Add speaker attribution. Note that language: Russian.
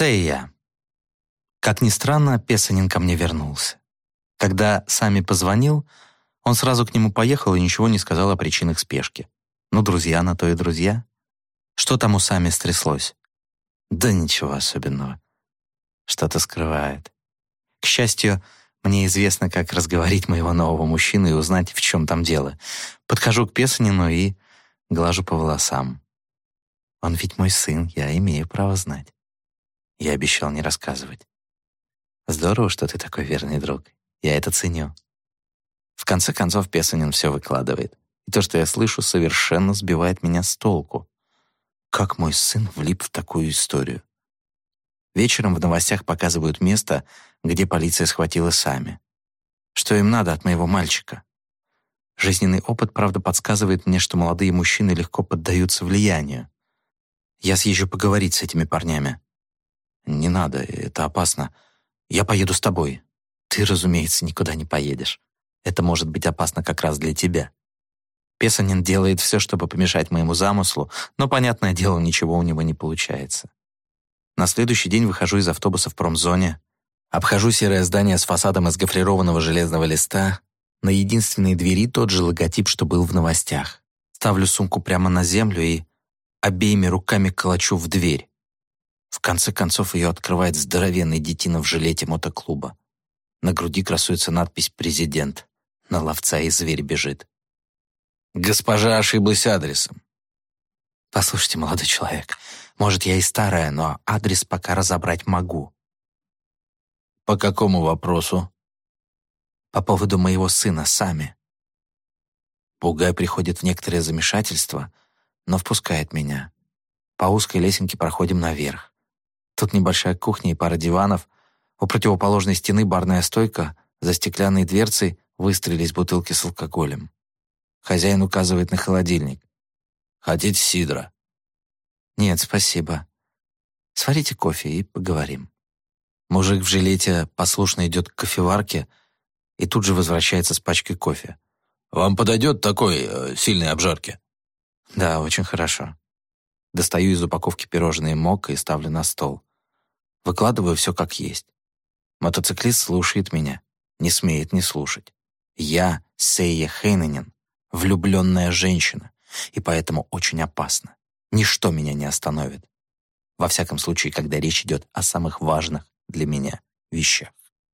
Speaker 1: Сейя. Как ни странно, Песанин ко мне вернулся. Когда Сами позвонил, он сразу к нему поехал и ничего не сказал о причинах спешки. Ну, друзья на то и друзья. Что там у Сами стряслось? Да ничего особенного. Что-то скрывает. К счастью, мне известно, как разговорить моего нового мужчину и узнать, в чем там дело. Подхожу к Песанину и глажу по волосам. Он ведь мой сын, я имею право знать. Я обещал не рассказывать. Здорово, что ты такой верный друг. Я это ценю. В конце концов, Песанин все выкладывает. И то, что я слышу, совершенно сбивает меня с толку. Как мой сын влип в такую историю? Вечером в новостях показывают место, где полиция схватила сами. Что им надо от моего мальчика? Жизненный опыт, правда, подсказывает мне, что молодые мужчины легко поддаются влиянию. Я съезжу поговорить с этими парнями. Не надо, это опасно. Я поеду с тобой. Ты, разумеется, никуда не поедешь. Это может быть опасно как раз для тебя. Песанин делает все, чтобы помешать моему замыслу, но, понятное дело, ничего у него не получается. На следующий день выхожу из автобуса в промзоне, обхожу серое здание с фасадом из гофрированного железного листа, на единственной двери тот же логотип, что был в новостях. Ставлю сумку прямо на землю и обеими руками колочу в дверь. В конце концов ее открывает здоровенный детина в жилете мотоклуба. На груди красуется надпись «Президент». На ловца и зверь бежит.
Speaker 2: Госпожа ошиблась адресом.
Speaker 1: Послушайте, молодой человек, может, я и старая, но адрес пока разобрать могу.
Speaker 2: По какому вопросу?
Speaker 1: По поводу моего сына сами. Бугай приходит в некоторое замешательство, но впускает меня. По узкой лесенке проходим наверх. Тут небольшая кухня и пара диванов. У противоположной стены барная стойка, за стеклянной дверцей выстрелились бутылки с алкоголем. Хозяин указывает на холодильник.
Speaker 2: «Хотите сидра?»
Speaker 1: «Нет, спасибо. Сварите кофе и поговорим». Мужик в жилете послушно идет к кофеварке и тут же возвращается с пачкой кофе.
Speaker 2: «Вам подойдет такой э, сильной обжарки?»
Speaker 1: «Да, очень хорошо». Достаю из упаковки пирожные мок и ставлю на стол. Выкладываю все как есть. Мотоциклист слушает меня, не смеет не слушать. Я Сейя Хейненен, влюбленная женщина, и поэтому очень опасна. Ничто меня не остановит. Во всяком случае, когда речь идет о самых важных для меня вещах.